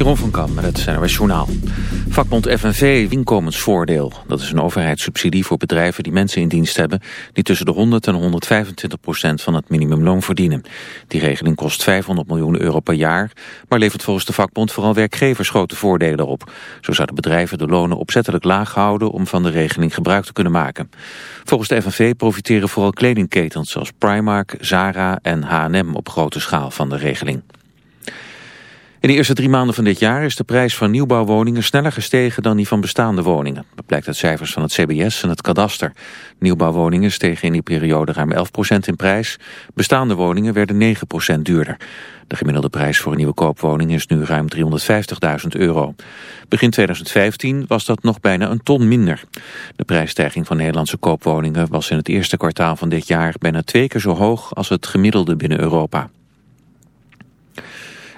Jeroen van Kam met het NRS Journaal. Vakbond FNV inkomensvoordeel. Dat is een overheidssubsidie voor bedrijven die mensen in dienst hebben... die tussen de 100 en 125 procent van het minimumloon verdienen. Die regeling kost 500 miljoen euro per jaar... maar levert volgens de vakbond vooral werkgevers grote voordelen op. Zo zouden bedrijven de lonen opzettelijk laag houden... om van de regeling gebruik te kunnen maken. Volgens de FNV profiteren vooral kledingketens zoals Primark, Zara en H&M op grote schaal van de regeling. In de eerste drie maanden van dit jaar is de prijs van nieuwbouwwoningen sneller gestegen dan die van bestaande woningen. Dat blijkt uit cijfers van het CBS en het kadaster. Nieuwbouwwoningen stegen in die periode ruim 11% in prijs. Bestaande woningen werden 9% duurder. De gemiddelde prijs voor een nieuwe koopwoning is nu ruim 350.000 euro. Begin 2015 was dat nog bijna een ton minder. De prijsstijging van Nederlandse koopwoningen was in het eerste kwartaal van dit jaar bijna twee keer zo hoog als het gemiddelde binnen Europa.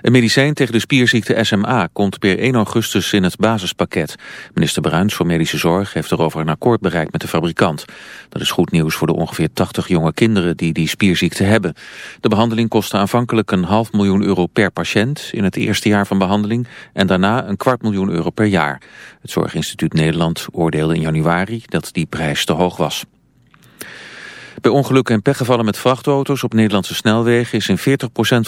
Een medicijn tegen de spierziekte SMA komt per 1 augustus in het basispakket. Minister Bruins voor Medische Zorg heeft erover een akkoord bereikt met de fabrikant. Dat is goed nieuws voor de ongeveer 80 jonge kinderen die die spierziekte hebben. De behandeling kostte aanvankelijk een half miljoen euro per patiënt in het eerste jaar van behandeling en daarna een kwart miljoen euro per jaar. Het Zorginstituut Nederland oordeelde in januari dat die prijs te hoog was. Bij ongelukken en pechgevallen met vrachtauto's op Nederlandse snelwegen is in 40%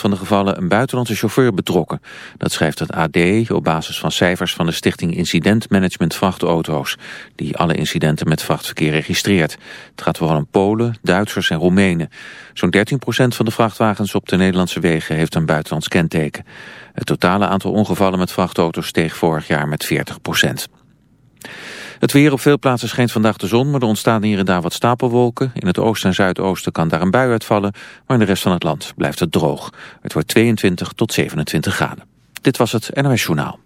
van de gevallen een buitenlandse chauffeur betrokken. Dat schrijft het AD op basis van cijfers van de stichting Incident Management Vrachtauto's, die alle incidenten met vrachtverkeer registreert. Het gaat vooral om Polen, Duitsers en Roemenen. Zo'n 13% van de vrachtwagens op de Nederlandse wegen heeft een buitenlands kenteken. Het totale aantal ongevallen met vrachtauto's steeg vorig jaar met 40%. Het weer op veel plaatsen schijnt vandaag de zon, maar er ontstaan hier en daar wat stapelwolken. In het oosten en zuidoosten kan daar een bui uitvallen, maar in de rest van het land blijft het droog. Het wordt 22 tot 27 graden. Dit was het NOS Journaal.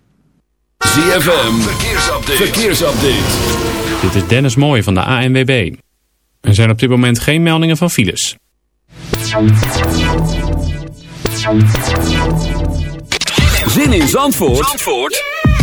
ZFM, verkeersupdate. verkeersupdate. Dit is Dennis Mooij van de ANWB. Er zijn op dit moment geen meldingen van files. Zin in Zandvoort? Zandvoort?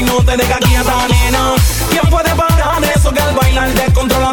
y no te deja quieta, nena. ¿Quién puede parar eso que al bailar descontrola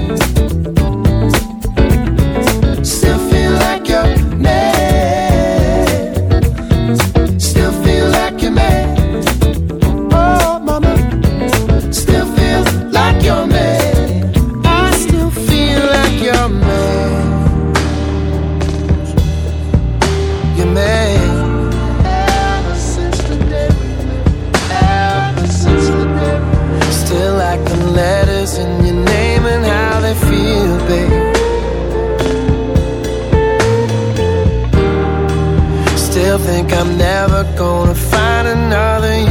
and your name and how they feel, babe. Still think I'm never gonna find another you.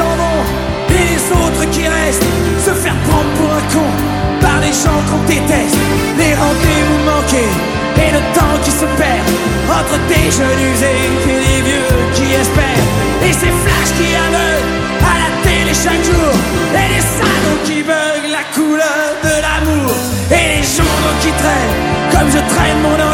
Et les autres qui restent Se faire prendre pour un con par les gens qu'on déteste. Les rendez-vous manqués et le temps qui se perd Entre des jeunes usés et les vieux qui espèrent. Et ces flashs qui aveuglent à la télé chaque jour. Et les salauds qui veulent la couleur de l'amour. Et les journaux qui traînent comme je traîne mon ennui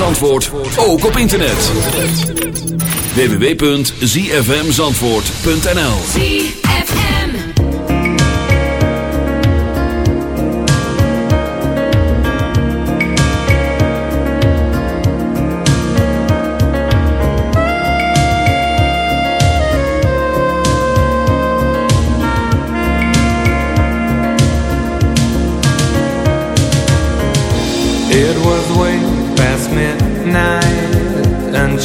Zandvoort ook op internet. www.zfmzandvoort.nl It was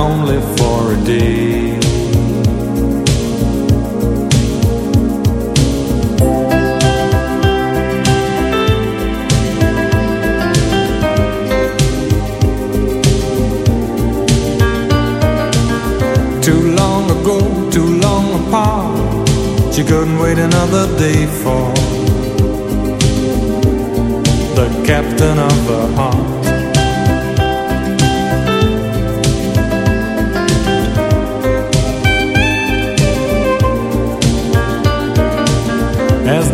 only for a day. Too long ago, too long apart. She couldn't wait another day for the captain of her heart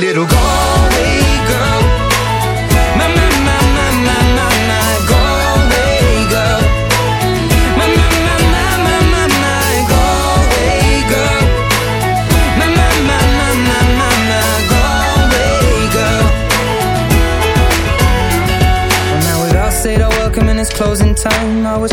little Galway girl. My, my, my, my, my, my, my Galway girl. My, my, my, my, my, my, my Galway girl. My, my, my, my, my, my, my Galway girl. Well, now we've all said our welcome and it's closing time. I was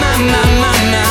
my, my, my, my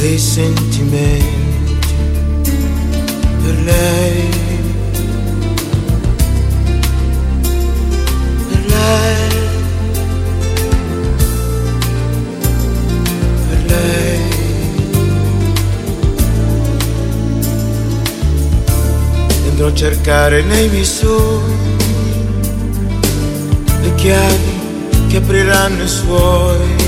dei sentimenti per lei, per lei, per. Andrò a cercare nei miei le chiavi che apriranno i suoi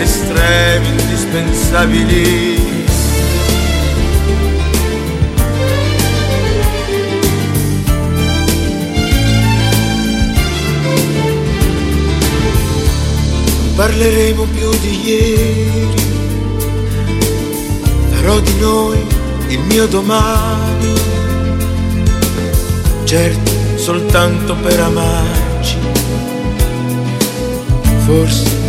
estremi, indispensabili. Non Parleremo più di ieri, farò di noi il mio domani, certo soltanto per amarci, forse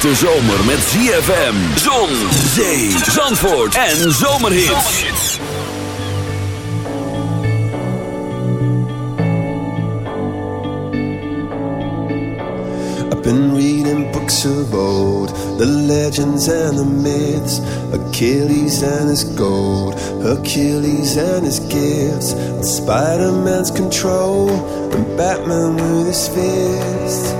hete zomer met ZFM, zon, zee, zandvoort en zomerhits. I've been reading books of old, the legends and the myths, Achilles and his gold, Hercules and his gifts, Spider Man's control, and Batman with his fist.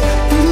Like